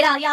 味道要